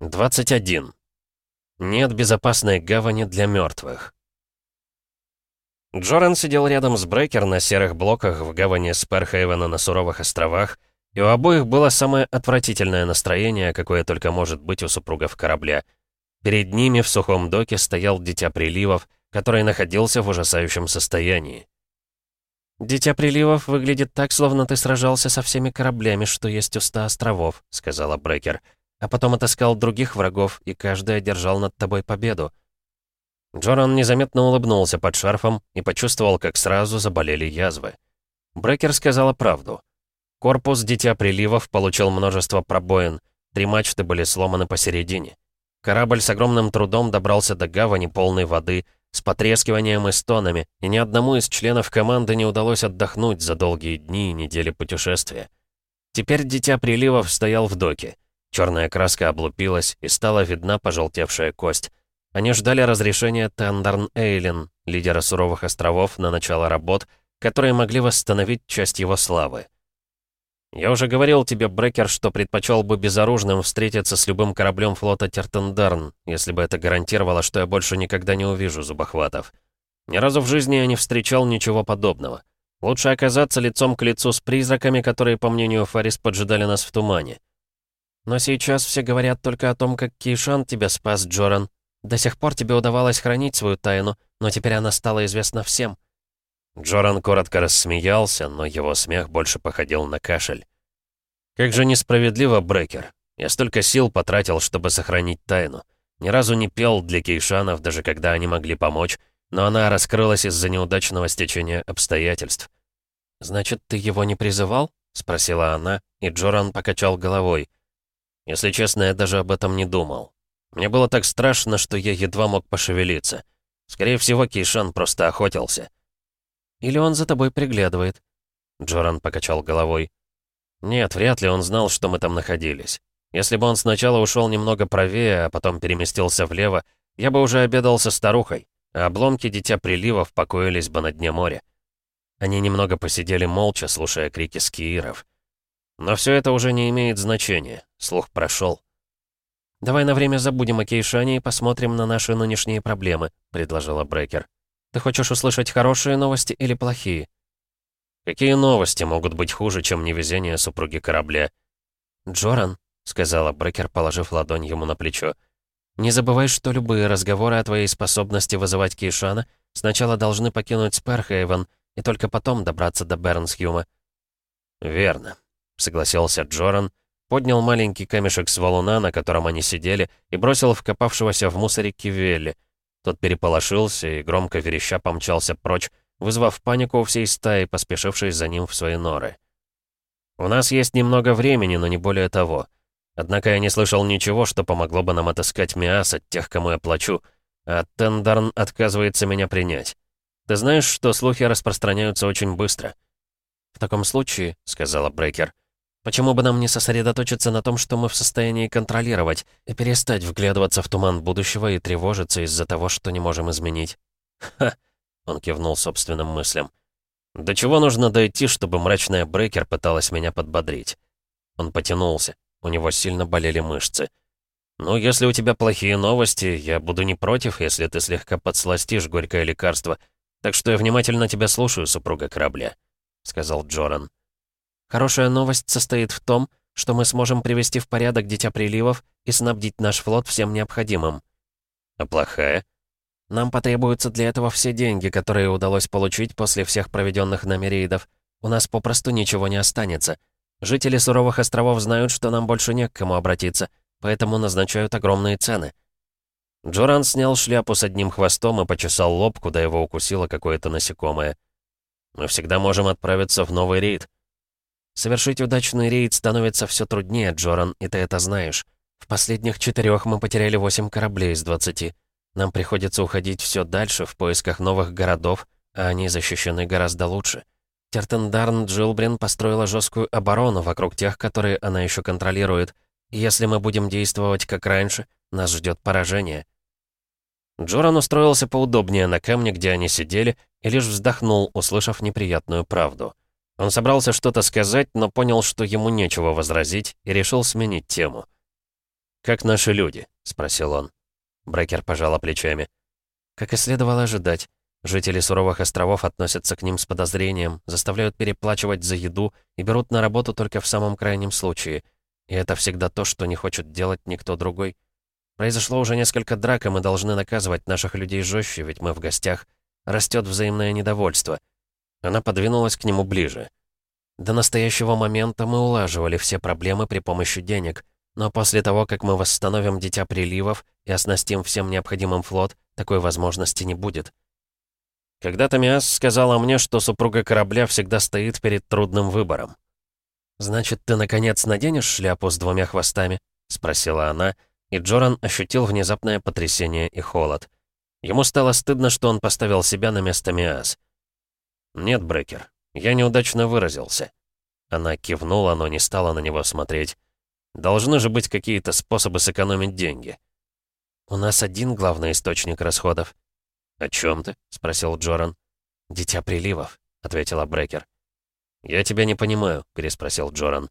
21. Нет безопасной гавани для мертвых. Джоран сидел рядом с Брейкер на серых блоках в гавани Сперхейвена на Суровых островах, и у обоих было самое отвратительное настроение, какое только может быть у супругов корабля. Перед ними в сухом доке стоял Дитя Приливов, который находился в ужасающем состоянии. «Дитя Приливов выглядит так, словно ты сражался со всеми кораблями, что есть у ста островов», — сказала Брекер а потом отыскал других врагов, и каждый одержал над тобой победу». Джоран незаметно улыбнулся под шарфом и почувствовал, как сразу заболели язвы. Брекер сказала правду. Корпус Дитя Приливов получил множество пробоин, три мачты были сломаны посередине. Корабль с огромным трудом добрался до гавани полной воды, с потрескиванием и стонами, и ни одному из членов команды не удалось отдохнуть за долгие дни и недели путешествия. Теперь Дитя Приливов стоял в доке. Черная краска облупилась, и стала видна пожелтевшая кость. Они ждали разрешения Тандарн Эйлин, лидера Суровых островов, на начало работ, которые могли восстановить часть его славы. «Я уже говорил тебе, Брекер, что предпочел бы безоружным встретиться с любым кораблем флота Тертендарн, если бы это гарантировало, что я больше никогда не увижу зубохватов. Ни разу в жизни я не встречал ничего подобного. Лучше оказаться лицом к лицу с призраками, которые, по мнению Фарис, поджидали нас в тумане. Но сейчас все говорят только о том, как Кейшан тебя спас, Джоран. До сих пор тебе удавалось хранить свою тайну, но теперь она стала известна всем». Джоран коротко рассмеялся, но его смех больше походил на кашель. «Как же несправедливо, Брекер. Я столько сил потратил, чтобы сохранить тайну. Ни разу не пел для кейшанов, даже когда они могли помочь, но она раскрылась из-за неудачного стечения обстоятельств». «Значит, ты его не призывал?» — спросила она, и Джоран покачал головой. Если честно, я даже об этом не думал. Мне было так страшно, что я едва мог пошевелиться. Скорее всего, Кейшан просто охотился. «Или он за тобой приглядывает?» Джоран покачал головой. «Нет, вряд ли он знал, что мы там находились. Если бы он сначала ушел немного правее, а потом переместился влево, я бы уже обедал со старухой, а обломки Дитя прилива покоились бы на дне моря». Они немного посидели молча, слушая крики скииров. Но все это уже не имеет значения. Слух прошел. «Давай на время забудем о Кейшане и посмотрим на наши нынешние проблемы», — предложила Брекер. «Ты хочешь услышать хорошие новости или плохие?» «Какие новости могут быть хуже, чем невезение супруги корабля?» «Джоран», — сказала Брекер, положив ладонь ему на плечо, — «не забывай, что любые разговоры о твоей способности вызывать Кейшана сначала должны покинуть Сперхейвен и только потом добраться до Бернсхюма». «Верно», — согласился Джоран, поднял маленький камешек с валуна, на котором они сидели, и бросил в копавшегося в мусоре Кивелли. Тот переполошился и громко вереща помчался прочь, вызвав панику у всей стаи, поспешившей за ним в свои норы. «У нас есть немного времени, но не более того. Однако я не слышал ничего, что помогло бы нам отыскать Миас от тех, кому я плачу, а Тендарн отказывается меня принять. Ты знаешь, что слухи распространяются очень быстро?» «В таком случае», — сказала Брейкер, — Почему бы нам не сосредоточиться на том, что мы в состоянии контролировать, и перестать вглядываться в туман будущего и тревожиться из-за того, что не можем изменить? Ха! Он кивнул собственным мыслям. До чего нужно дойти, чтобы мрачная брекер пыталась меня подбодрить? Он потянулся. У него сильно болели мышцы. «Ну, если у тебя плохие новости, я буду не против, если ты слегка подсластишь горькое лекарство. Так что я внимательно тебя слушаю, супруга корабля», — сказал Джоран. Хорошая новость состоит в том, что мы сможем привести в порядок Дитя Приливов и снабдить наш флот всем необходимым. А плохая? Нам потребуются для этого все деньги, которые удалось получить после всех проведенных нами рейдов. У нас попросту ничего не останется. Жители суровых островов знают, что нам больше не к кому обратиться, поэтому назначают огромные цены. Джоран снял шляпу с одним хвостом и почесал лоб, куда его укусило какое-то насекомое. «Мы всегда можем отправиться в новый рейд», Совершить удачный рейд становится все труднее, Джоран, и ты это знаешь. В последних четырех мы потеряли 8 кораблей из 20. Нам приходится уходить все дальше в поисках новых городов, а они защищены гораздо лучше. Тертендарн Джилбрин построила жесткую оборону вокруг тех, которые она еще контролирует. И если мы будем действовать как раньше, нас ждет поражение. Джоран устроился поудобнее на камне, где они сидели, и лишь вздохнул, услышав неприятную правду. Он собрался что-то сказать, но понял, что ему нечего возразить, и решил сменить тему. «Как наши люди?» — спросил он. Брекер пожала плечами. Как и следовало ожидать, жители суровых островов относятся к ним с подозрением, заставляют переплачивать за еду и берут на работу только в самом крайнем случае. И это всегда то, что не хочет делать никто другой. Произошло уже несколько драк, и мы должны наказывать наших людей жестче, ведь мы в гостях. Растет взаимное недовольство — она подвинулась к нему ближе. До настоящего момента мы улаживали все проблемы при помощи денег, но после того, как мы восстановим Дитя Приливов и оснастим всем необходимым флот, такой возможности не будет. Когда Томиас сказала мне, что супруга корабля всегда стоит перед трудным выбором. «Значит, ты, наконец, наденешь шляпу с двумя хвостами?» — спросила она, и Джоран ощутил внезапное потрясение и холод. Ему стало стыдно, что он поставил себя на место Миас. «Нет, Брекер, я неудачно выразился». Она кивнула, но не стала на него смотреть. «Должны же быть какие-то способы сэкономить деньги». «У нас один главный источник расходов». «О чем ты?» — спросил Джоран. «Дитя приливов», — ответила Брекер. «Я тебя не понимаю», — переспросил Джоран.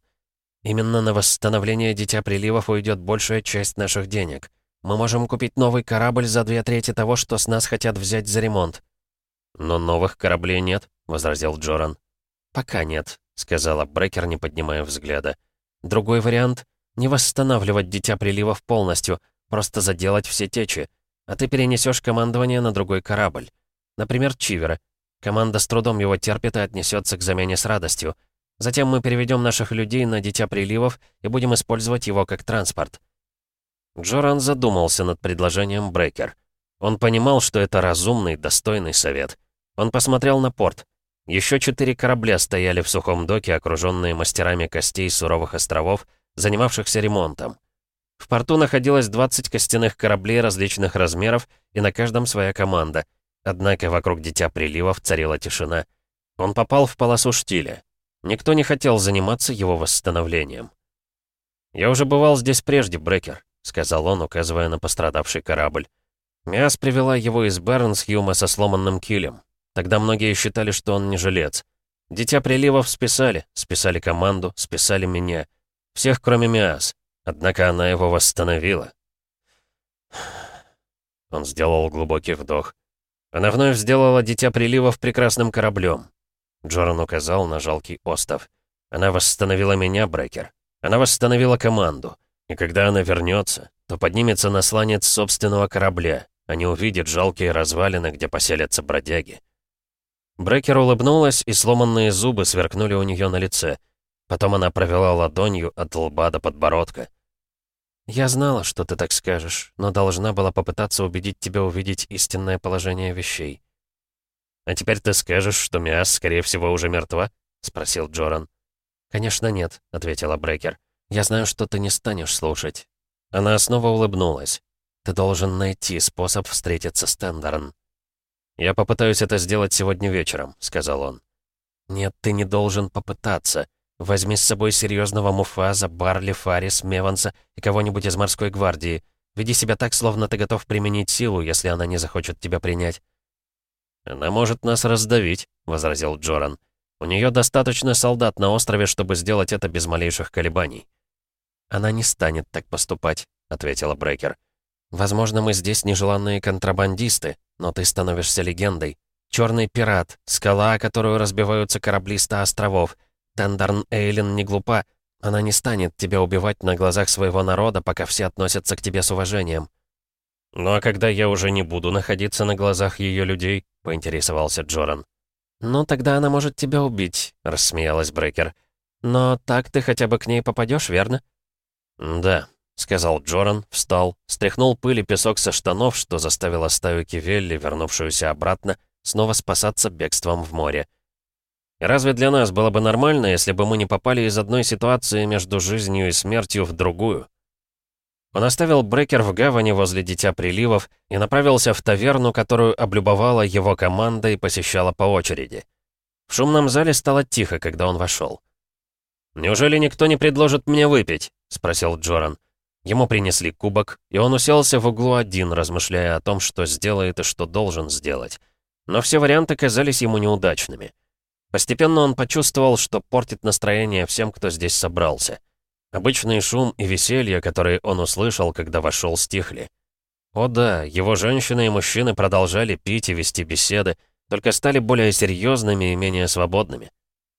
«Именно на восстановление Дитя приливов уйдет большая часть наших денег. Мы можем купить новый корабль за две трети того, что с нас хотят взять за ремонт». «Но новых кораблей нет», — возразил Джоран. «Пока нет», — сказала Брекер, не поднимая взгляда. «Другой вариант — не восстанавливать Дитя Приливов полностью, просто заделать все течи, а ты перенесешь командование на другой корабль. Например, Чивера. Команда с трудом его терпит и отнесется к замене с радостью. Затем мы переведем наших людей на Дитя Приливов и будем использовать его как транспорт». Джоран задумался над предложением Брекер. Он понимал, что это разумный, достойный совет. Он посмотрел на порт. Еще четыре корабля стояли в сухом доке, окруженные мастерами костей суровых островов, занимавшихся ремонтом. В порту находилось 20 костяных кораблей различных размеров, и на каждом своя команда. Однако вокруг Дитя Приливов царила тишина. Он попал в полосу штиля. Никто не хотел заниматься его восстановлением. «Я уже бывал здесь прежде, Брекер», — сказал он, указывая на пострадавший корабль. Мяс привела его из Бернсхьюма со сломанным килем. Тогда многие считали, что он не жилец. Дитя приливов списали, списали команду, списали меня. Всех, кроме Миас. Однако она его восстановила. Он сделал глубокий вдох. Она вновь сделала Дитя Приливов прекрасным кораблем. Джоран указал на жалкий остров. Она восстановила меня, Брекер. Она восстановила команду. И когда она вернется, то поднимется на сланец собственного корабля. Они увидят жалкие развалины, где поселятся бродяги. Брекер улыбнулась, и сломанные зубы сверкнули у нее на лице. Потом она провела ладонью от лба до подбородка. «Я знала, что ты так скажешь, но должна была попытаться убедить тебя увидеть истинное положение вещей». «А теперь ты скажешь, что Миас, скорее всего, уже мертва?» — спросил Джоран. «Конечно нет», — ответила Брекер. «Я знаю, что ты не станешь слушать». Она снова улыбнулась. «Ты должен найти способ встретиться с Тендером». «Я попытаюсь это сделать сегодня вечером», — сказал он. «Нет, ты не должен попытаться. Возьми с собой серьезного Муфаза, Барли, Фарис, Меванса и кого-нибудь из морской гвардии. Веди себя так, словно ты готов применить силу, если она не захочет тебя принять». «Она может нас раздавить», — возразил Джоран. «У нее достаточно солдат на острове, чтобы сделать это без малейших колебаний». «Она не станет так поступать», — ответила Брекер. Возможно, мы здесь нежеланные контрабандисты, но ты становишься легендой. Черный пират, скала, которую разбиваются корабли ста островов. Тендарн Эйлин не глупа. Она не станет тебя убивать на глазах своего народа, пока все относятся к тебе с уважением. «Ну а когда я уже не буду находиться на глазах ее людей?» — поинтересовался Джоран. «Ну тогда она может тебя убить», — рассмеялась Брекер. «Но так ты хотя бы к ней попадешь, верно?» «Да», — сказал Джоран, встал, стряхнул пыль и песок со штанов, что заставило стаю Кивелли, вернувшуюся обратно, снова спасаться бегством в море. Разве для нас было бы нормально, если бы мы не попали из одной ситуации между жизнью и смертью в другую? Он оставил брекер в гавани возле Дитя Приливов и направился в таверну, которую облюбовала его команда и посещала по очереди. В шумном зале стало тихо, когда он вошел. «Неужели никто не предложит мне выпить?» — спросил Джоран. Ему принесли кубок, и он уселся в углу один, размышляя о том, что сделает и что должен сделать. Но все варианты казались ему неудачными. Постепенно он почувствовал, что портит настроение всем, кто здесь собрался. Обычный шум и веселье, которые он услышал, когда вошел, стихли. О да, его женщины и мужчины продолжали пить и вести беседы, только стали более серьезными и менее свободными.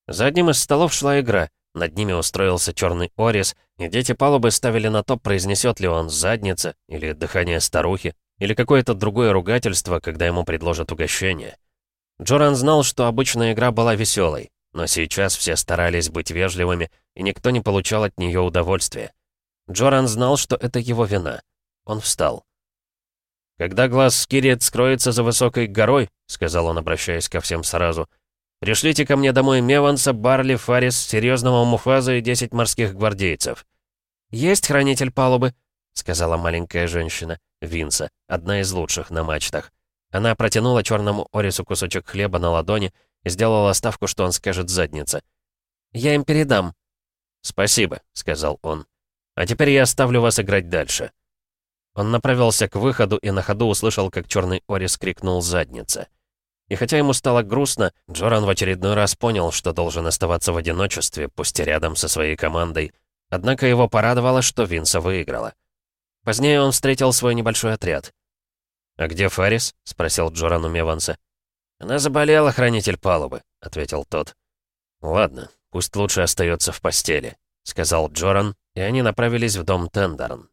За одним из столов шла игра, над ними устроился черный орис, и дети палубы ставили на то, произнесет ли он «задница» или «дыхание старухи», или какое-то другое ругательство, когда ему предложат угощение. Джоран знал, что обычная игра была веселой, но сейчас все старались быть вежливыми, и никто не получал от нее удовольствия. Джоран знал, что это его вина. Он встал. «Когда глаз Скириет скроется за высокой горой», — сказал он, обращаясь ко всем сразу, Пришлите ко мне домой Меванса, Барли, Фарис, серьезного Муфаза и 10 морских гвардейцев». «Есть хранитель палубы», — сказала маленькая женщина, Винса, одна из лучших на мачтах. Она протянула черному Орису кусочек хлеба на ладони и сделала ставку, что он скажет задница. «Я им передам». «Спасибо», — сказал он. «А теперь я оставлю вас играть дальше». Он направился к выходу и на ходу услышал, как черный Орис крикнул «задница». И хотя ему стало грустно, Джоран в очередной раз понял, что должен оставаться в одиночестве, пусть и рядом со своей командой. Однако его порадовало, что Винса выиграла. Позднее он встретил свой небольшой отряд. «А где Фарис?» — спросил Джоран у Меванса. «Она заболела, хранитель палубы», — ответил тот. «Ладно, пусть лучше остается в постели», — сказал Джоран, и они направились в дом Тендерн.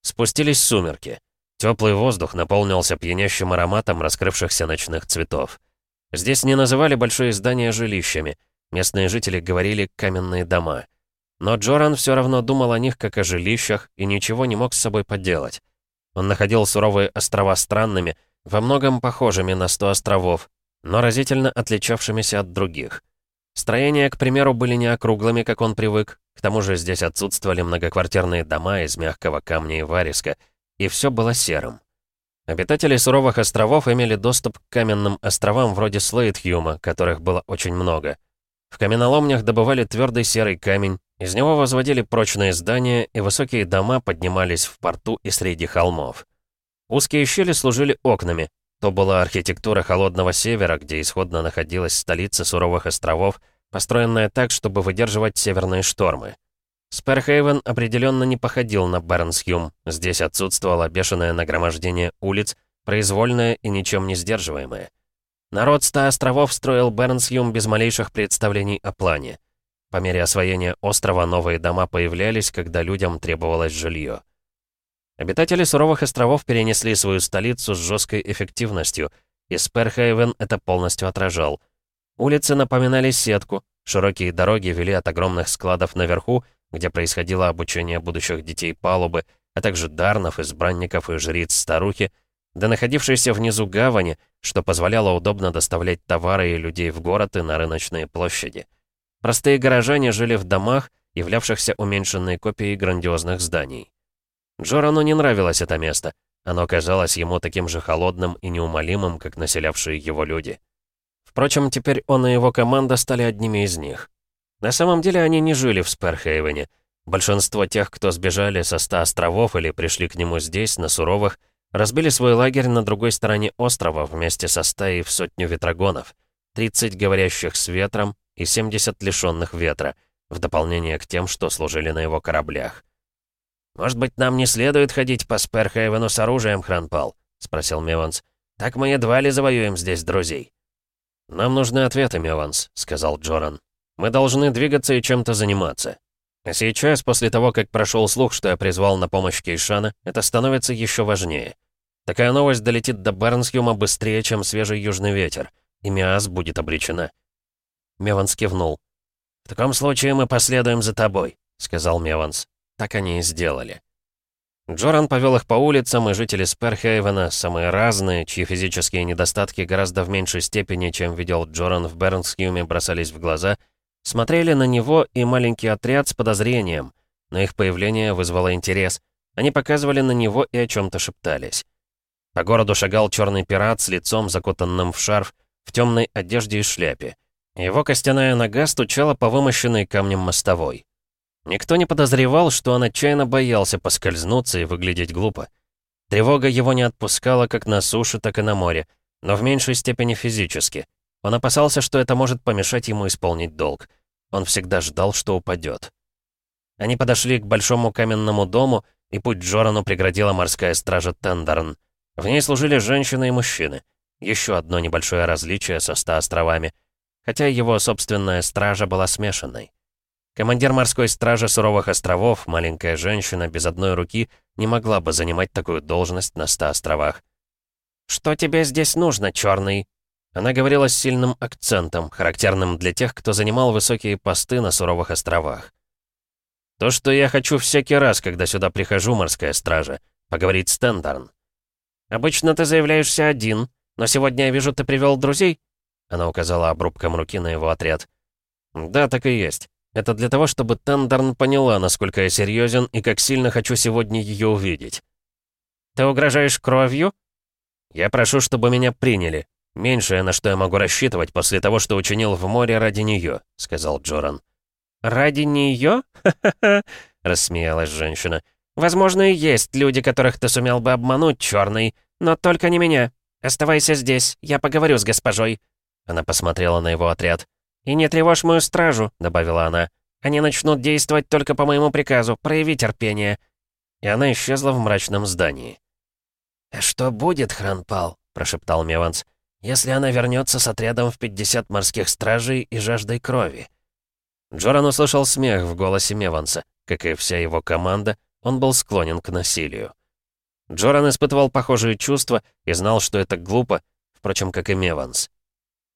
Спустились сумерки. Теплый воздух наполнился пьянящим ароматом раскрывшихся ночных цветов. Здесь не называли большие здания жилищами, местные жители говорили «каменные дома». Но Джоран все равно думал о них как о жилищах и ничего не мог с собой поделать. Он находил суровые острова странными, во многом похожими на сто островов, но разительно отличавшимися от других. Строения, к примеру, были не округлыми, как он привык, к тому же здесь отсутствовали многоквартирные дома из мягкого камня и вариска — и все было серым. Обитатели суровых островов имели доступ к каменным островам вроде Слейтхьюма, которых было очень много. В каменоломнях добывали твердый серый камень, из него возводили прочные здания, и высокие дома поднимались в порту и среди холмов. Узкие щели служили окнами. То была архитектура Холодного Севера, где исходно находилась столица суровых островов, построенная так, чтобы выдерживать северные штормы. Сперхейвен определенно не походил на Бернсхюм. Здесь отсутствовало бешеное нагромождение улиц, произвольное и ничем не сдерживаемое. Народ ста островов строил Бернсхюм без малейших представлений о плане. По мере освоения острова новые дома появлялись, когда людям требовалось жилье. Обитатели суровых островов перенесли свою столицу с жесткой эффективностью, и Сперхейвен это полностью отражал. Улицы напоминали сетку, широкие дороги вели от огромных складов наверху где происходило обучение будущих детей палубы, а также дарнов, избранников и жриц-старухи, до находившейся внизу гавани, что позволяло удобно доставлять товары и людей в город и на рыночные площади. Простые горожане жили в домах, являвшихся уменьшенной копией грандиозных зданий. Джорану не нравилось это место, оно казалось ему таким же холодным и неумолимым, как населявшие его люди. Впрочем, теперь он и его команда стали одними из них. На самом деле они не жили в Сперхейвене. Большинство тех, кто сбежали со ста островов или пришли к нему здесь, на Суровых, разбили свой лагерь на другой стороне острова вместе со стаей в сотню ветрогонов, 30 говорящих с ветром и 70 лишенных ветра, в дополнение к тем, что служили на его кораблях. «Может быть, нам не следует ходить по Сперхейвену с оружием, Хранпал?» — спросил Меванс. «Так мы едва ли завоюем здесь друзей». «Нам нужны ответы, Меванс», — сказал Джоран. Мы должны двигаться и чем-то заниматься. А сейчас, после того, как прошел слух, что я призвал на помощь Кейшана, это становится еще важнее. Такая новость долетит до Бернсхюма быстрее, чем свежий южный ветер, и Миас будет обречена. Меванс кивнул. «В таком случае мы последуем за тобой», — сказал Меванс. Так они и сделали. Джоран повел их по улицам, и жители Сперхейвена, самые разные, чьи физические недостатки гораздо в меньшей степени, чем видел Джоран в Бернсхюме, бросались в глаза — Смотрели на него и маленький отряд с подозрением, но их появление вызвало интерес. Они показывали на него и о чем-то шептались. По городу шагал черный пират с лицом, закутанным в шарф, в темной одежде и шляпе. Его костяная нога стучала по вымощенной камнем мостовой. Никто не подозревал, что он отчаянно боялся поскользнуться и выглядеть глупо. Тревога его не отпускала как на суше, так и на море, но в меньшей степени физически — он опасался, что это может помешать ему исполнить долг. Он всегда ждал, что упадет. Они подошли к большому каменному дому, и путь Джорану преградила морская стража Тендерн. В ней служили женщины и мужчины. Еще одно небольшое различие со ста островами. Хотя его собственная стража была смешанной. Командир морской стражи Суровых островов, маленькая женщина без одной руки, не могла бы занимать такую должность на ста островах. «Что тебе здесь нужно, черный?» Она говорила с сильным акцентом, характерным для тех, кто занимал высокие посты на суровых островах. «То, что я хочу всякий раз, когда сюда прихожу, морская стража, поговорить с Тендарн». «Обычно ты заявляешься один, но сегодня я вижу, ты привел друзей?» Она указала обрубком руки на его отряд. «Да, так и есть. Это для того, чтобы Тендарн поняла, насколько я серьезен и как сильно хочу сегодня ее увидеть». «Ты угрожаешь кровью?» «Я прошу, чтобы меня приняли», «Меньшее, на что я могу рассчитывать после того, что учинил в море ради нее», — сказал Джоран. «Ради нее? Ха-ха! — рассмеялась женщина. «Возможно, и есть люди, которых ты сумел бы обмануть, черный, но только не меня. Оставайся здесь, я поговорю с госпожой». Она посмотрела на его отряд. «И не тревожь мою стражу», — добавила она. «Они начнут действовать только по моему приказу, прояви терпение». И она исчезла в мрачном здании. «А что будет, Хранпал?» — прошептал Меванс. Если она вернется с отрядом в 50 морских стражей и жаждой крови. Джоран услышал смех в голосе Меванса. Как и вся его команда, он был склонен к насилию. Джоран испытывал похожие чувства и знал, что это глупо, впрочем, как и Меванс.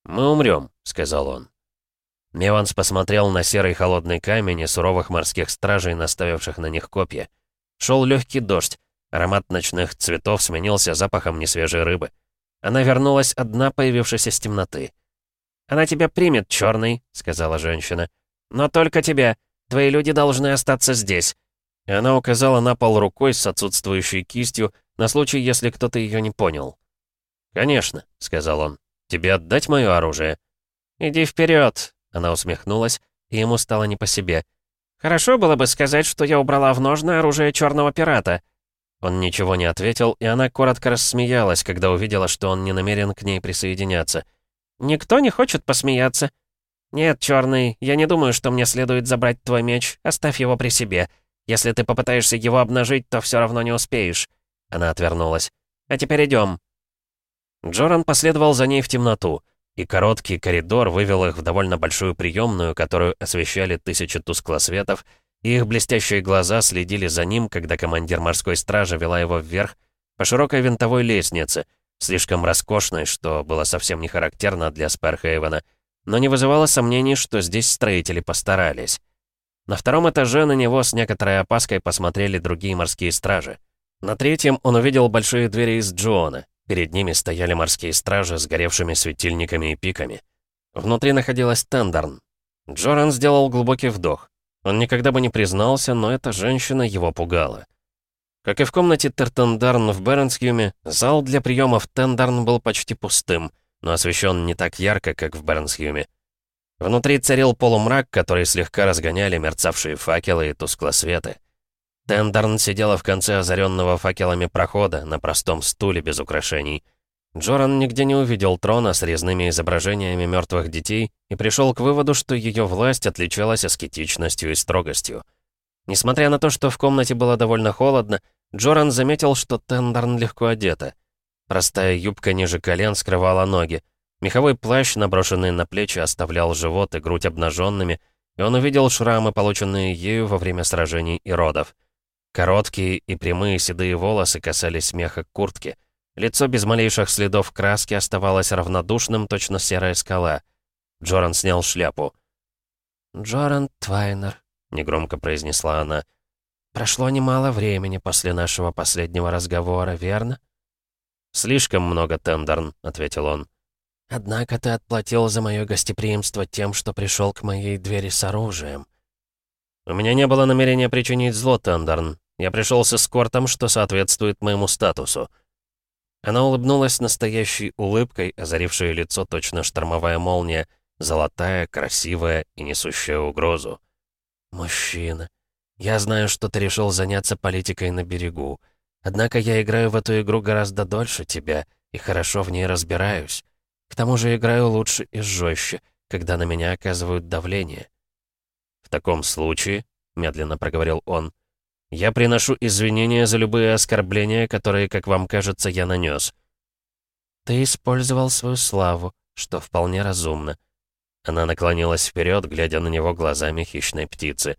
«Мы умрем», — сказал он. Меванс посмотрел на серый холодный камень и суровых морских стражей, наставивших на них копья. Шел легкий дождь, аромат ночных цветов сменился запахом несвежей рыбы. Она вернулась одна, появившись из темноты. «Она тебя примет, черный, сказала женщина. «Но только тебя. Твои люди должны остаться здесь». И она указала на пол рукой с отсутствующей кистью, на случай, если кто-то ее не понял. «Конечно», — сказал он. «Тебе отдать моё оружие?» «Иди вперед, она усмехнулась, и ему стало не по себе. «Хорошо было бы сказать, что я убрала в ножны оружие чёрного пирата». Он ничего не ответил, и она коротко рассмеялась, когда увидела, что он не намерен к ней присоединяться. «Никто не хочет посмеяться?» «Нет, Черный, я не думаю, что мне следует забрать твой меч. Оставь его при себе. Если ты попытаешься его обнажить, то все равно не успеешь». Она отвернулась. «А теперь идем. Джоран последовал за ней в темноту, и короткий коридор вывел их в довольно большую приемную, которую освещали тысячи тусклосветов, их блестящие глаза следили за ним, когда командир морской стражи вела его вверх по широкой винтовой лестнице, слишком роскошной, что было совсем не характерно для Сперхейвена, но не вызывало сомнений, что здесь строители постарались. На втором этаже на него с некоторой опаской посмотрели другие морские стражи. На третьем он увидел большие двери из Джона. Перед ними стояли морские стражи с горевшими светильниками и пиками. Внутри находилась Тендерн. Джоран сделал глубокий вдох. Он никогда бы не признался, но эта женщина его пугала. Как и в комнате Тертендарн в Бернсхюме, зал для приемов Тендарн был почти пустым, но освещен не так ярко, как в Бернсхюме. Внутри царил полумрак, который слегка разгоняли мерцавшие факелы и тусклосветы. Тендарн сидела в конце озаренного факелами прохода на простом стуле без украшений. Джоран нигде не увидел трона с резными изображениями мертвых детей и пришел к выводу, что ее власть отличалась аскетичностью и строгостью. Несмотря на то, что в комнате было довольно холодно, Джоран заметил, что Тендерн легко одета. Простая юбка ниже колен скрывала ноги. Меховой плащ, наброшенный на плечи, оставлял живот и грудь обнаженными, и он увидел шрамы, полученные ею во время сражений и родов. Короткие и прямые седые волосы касались меха куртки — Лицо без малейших следов краски оставалось равнодушным, точно серая скала. Джоран снял шляпу. «Джоран Твайнер», — негромко произнесла она. «Прошло немало времени после нашего последнего разговора, верно?» «Слишком много, Тендерн», — ответил он. «Однако ты отплатил за мое гостеприимство тем, что пришел к моей двери с оружием». «У меня не было намерения причинить зло, Тендерн. Я пришел с эскортом, что соответствует моему статусу». Она улыбнулась настоящей улыбкой, озарившей лицо точно штормовая молния, золотая, красивая и несущая угрозу. «Мужчина, я знаю, что ты решил заняться политикой на берегу. Однако я играю в эту игру гораздо дольше тебя и хорошо в ней разбираюсь. К тому же играю лучше и жестче, когда на меня оказывают давление». «В таком случае», — медленно проговорил он, — я приношу извинения за любые оскорбления, которые, как вам кажется, я нанес. Ты использовал свою славу, что вполне разумно. Она наклонилась вперед, глядя на него глазами хищной птицы.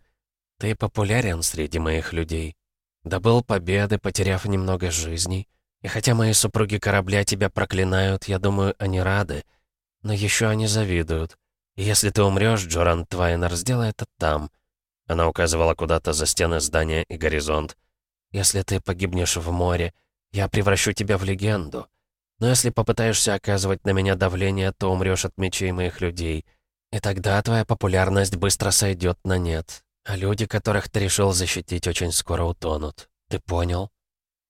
Ты популярен среди моих людей. Добыл победы, потеряв немного жизней. И хотя мои супруги корабля тебя проклинают, я думаю, они рады. Но еще они завидуют. И если ты умрешь, Джоран Твайнер сделает это там — она указывала куда-то за стены здания и горизонт. «Если ты погибнешь в море, я превращу тебя в легенду. Но если попытаешься оказывать на меня давление, то умрёшь от мечей моих людей. И тогда твоя популярность быстро сойдёт на нет. А люди, которых ты решил защитить, очень скоро утонут. Ты понял?»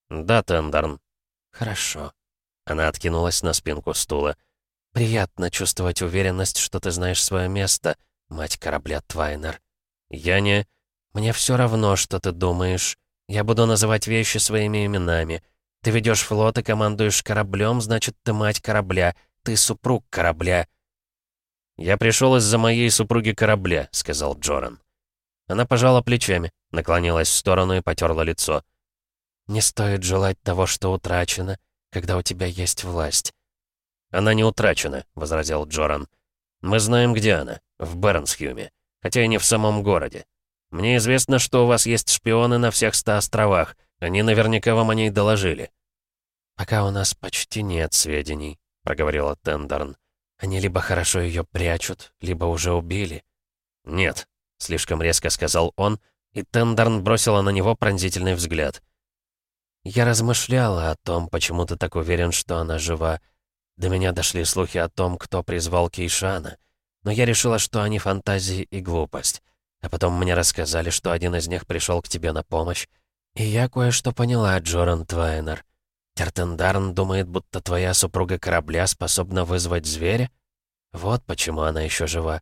«Да, Тендерн». «Хорошо». Она откинулась на спинку стула. «Приятно чувствовать уверенность, что ты знаешь своё место, мать корабля Твайнер. «Я не...» «Мне все равно, что ты думаешь. Я буду называть вещи своими именами. Ты ведешь флот и командуешь кораблем, значит, ты мать корабля. Ты супруг корабля». «Я пришел из-за моей супруги корабля», — сказал Джоран. Она пожала плечами, наклонилась в сторону и потерла лицо. «Не стоит желать того, что утрачено, когда у тебя есть власть». «Она не утрачена», — возразил Джоран. «Мы знаем, где она. В Бернсхюме» хотя и не в самом городе. Мне известно, что у вас есть шпионы на всех ста островах. Они наверняка вам о ней доложили». «Пока у нас почти нет сведений», — проговорила Тендерн. «Они либо хорошо ее прячут, либо уже убили». «Нет», — слишком резко сказал он, и Тендерн бросила на него пронзительный взгляд. «Я размышляла о том, почему ты так уверен, что она жива. До меня дошли слухи о том, кто призвал Кейшана но я решила, что они фантазии и глупость. А потом мне рассказали, что один из них пришел к тебе на помощь. И я кое-что поняла, Джоран Твайнер. Тертендарн думает, будто твоя супруга корабля способна вызвать зверя? Вот почему она еще жива.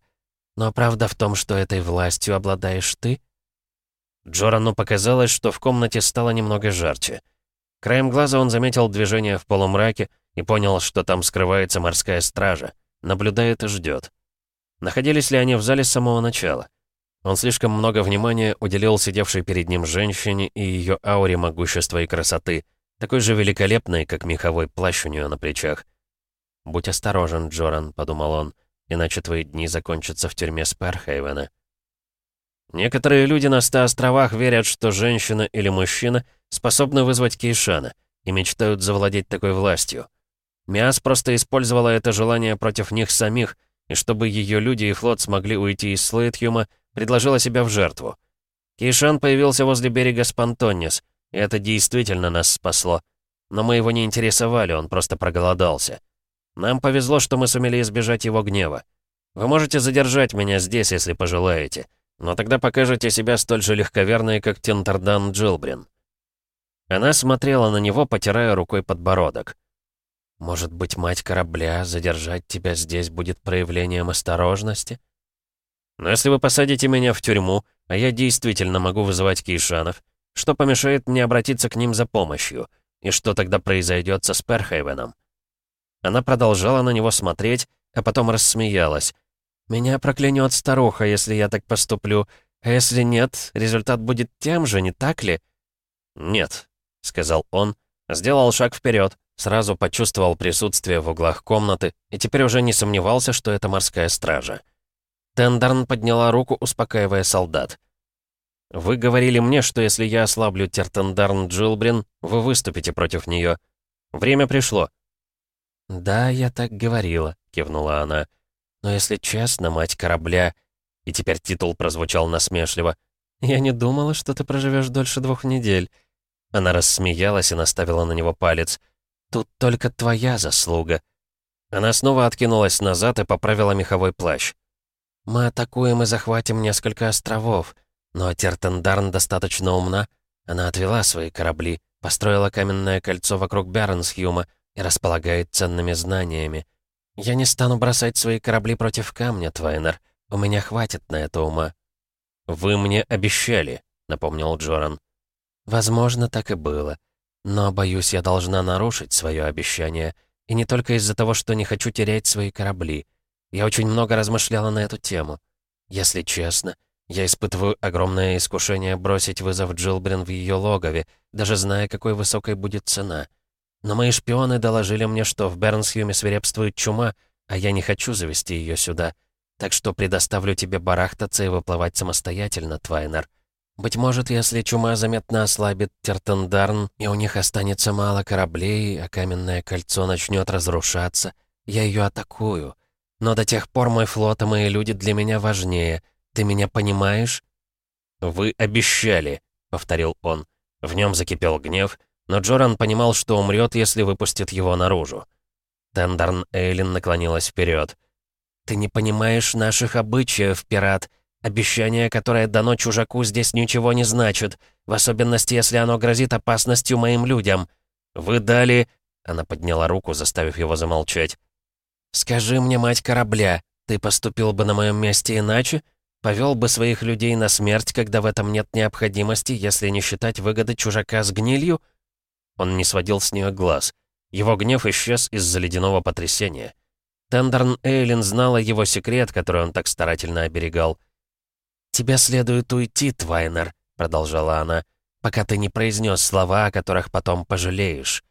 Но правда в том, что этой властью обладаешь ты? Джорану показалось, что в комнате стало немного жарче. Краем глаза он заметил движение в полумраке и понял, что там скрывается морская стража. Наблюдает и ждет. Находились ли они в зале с самого начала? Он слишком много внимания уделил сидевшей перед ним женщине и ее ауре могущества и красоты, такой же великолепной, как меховой плащ у нее на плечах. «Будь осторожен, Джоран», — подумал он, — «иначе твои дни закончатся в тюрьме Спархейвена». Некоторые люди на ста островах верят, что женщина или мужчина способны вызвать Кейшана и мечтают завладеть такой властью. Миас просто использовала это желание против них самих — и чтобы ее люди и флот смогли уйти из Слейтхюма, предложила себя в жертву. Кейшан появился возле берега Спантоннис, и это действительно нас спасло. Но мы его не интересовали, он просто проголодался. Нам повезло, что мы сумели избежать его гнева. Вы можете задержать меня здесь, если пожелаете, но тогда покажете себя столь же легковерной, как Тентердан Джилбрин». Она смотрела на него, потирая рукой подбородок. Может быть, мать корабля, задержать тебя здесь будет проявлением осторожности? Но если вы посадите меня в тюрьму, а я действительно могу вызывать Кейшанов, что помешает мне обратиться к ним за помощью? И что тогда произойдет со Сперхейвеном? Она продолжала на него смотреть, а потом рассмеялась. «Меня проклянет старуха, если я так поступлю. А если нет, результат будет тем же, не так ли?» «Нет», — сказал он, — Сделал шаг вперед, сразу почувствовал присутствие в углах комнаты и теперь уже не сомневался, что это морская стража. Тендерн подняла руку, успокаивая солдат. «Вы говорили мне, что если я ослаблю Тертендарн Джилбрин, вы выступите против нее. Время пришло». «Да, я так говорила», — кивнула она. «Но если честно, мать корабля...» И теперь титул прозвучал насмешливо. «Я не думала, что ты проживешь дольше двух недель. Она рассмеялась и наставила на него палец. «Тут только твоя заслуга». Она снова откинулась назад и поправила меховой плащ. «Мы атакуем и захватим несколько островов, но Тертендарн достаточно умна. Она отвела свои корабли, построила каменное кольцо вокруг Бернсхюма и располагает ценными знаниями. Я не стану бросать свои корабли против камня, Твайнер. У меня хватит на это ума». «Вы мне обещали», — напомнил Джоран. Возможно, так и было. Но, боюсь, я должна нарушить свое обещание. И не только из-за того, что не хочу терять свои корабли. Я очень много размышляла на эту тему. Если честно, я испытываю огромное искушение бросить вызов Джилбрин в ее логове, даже зная, какой высокой будет цена. Но мои шпионы доложили мне, что в Бернсхюме свирепствует чума, а я не хочу завести ее сюда. Так что предоставлю тебе барахтаться и выплывать самостоятельно, Твайнер. Быть может, если чума заметно ослабит Тертендарн, и у них останется мало кораблей, а каменное кольцо начнет разрушаться, я ее атакую. Но до тех пор мой флот и мои люди для меня важнее. Ты меня понимаешь?» «Вы обещали», — повторил он. В нем закипел гнев, но Джоран понимал, что умрет, если выпустит его наружу. Тендарн Эйлин наклонилась вперед. «Ты не понимаешь наших обычаев, пират. Обещание, которое дано чужаку, здесь ничего не значит, в особенности, если оно грозит опасностью моим людям. Вы дали...» Она подняла руку, заставив его замолчать. «Скажи мне, мать корабля, ты поступил бы на моем месте иначе? Повел бы своих людей на смерть, когда в этом нет необходимости, если не считать выгоды чужака с гнилью?» Он не сводил с нее глаз. Его гнев исчез из-за ледяного потрясения. Тендерн Эйлин знала его секрет, который он так старательно оберегал — «Тебе следует уйти, Твайнер», — продолжала она, «пока ты не произнес слова, о которых потом пожалеешь».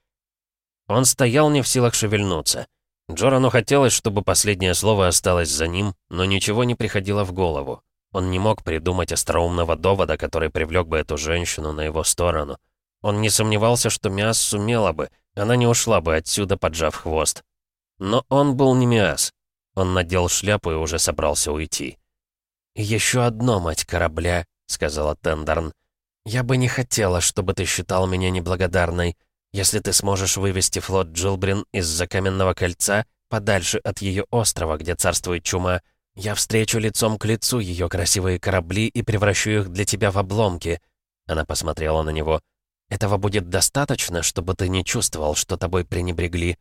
Он стоял не в силах шевельнуться. Джорану хотелось, чтобы последнее слово осталось за ним, но ничего не приходило в голову. Он не мог придумать остроумного довода, который привлек бы эту женщину на его сторону. Он не сомневался, что Миас сумела бы, она не ушла бы отсюда, поджав хвост. Но он был не Миас. Он надел шляпу и уже собрался уйти. «Еще одно, мать корабля», — сказала Тендерн. «Я бы не хотела, чтобы ты считал меня неблагодарной. Если ты сможешь вывести флот Джилбрин из-за Каменного Кольца, подальше от ее острова, где царствует чума, я встречу лицом к лицу ее красивые корабли и превращу их для тебя в обломки». Она посмотрела на него. «Этого будет достаточно, чтобы ты не чувствовал, что тобой пренебрегли?»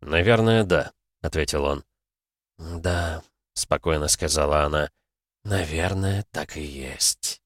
«Наверное, да», — ответил он. «Да», — спокойно сказала она. «Наверное, так и есть».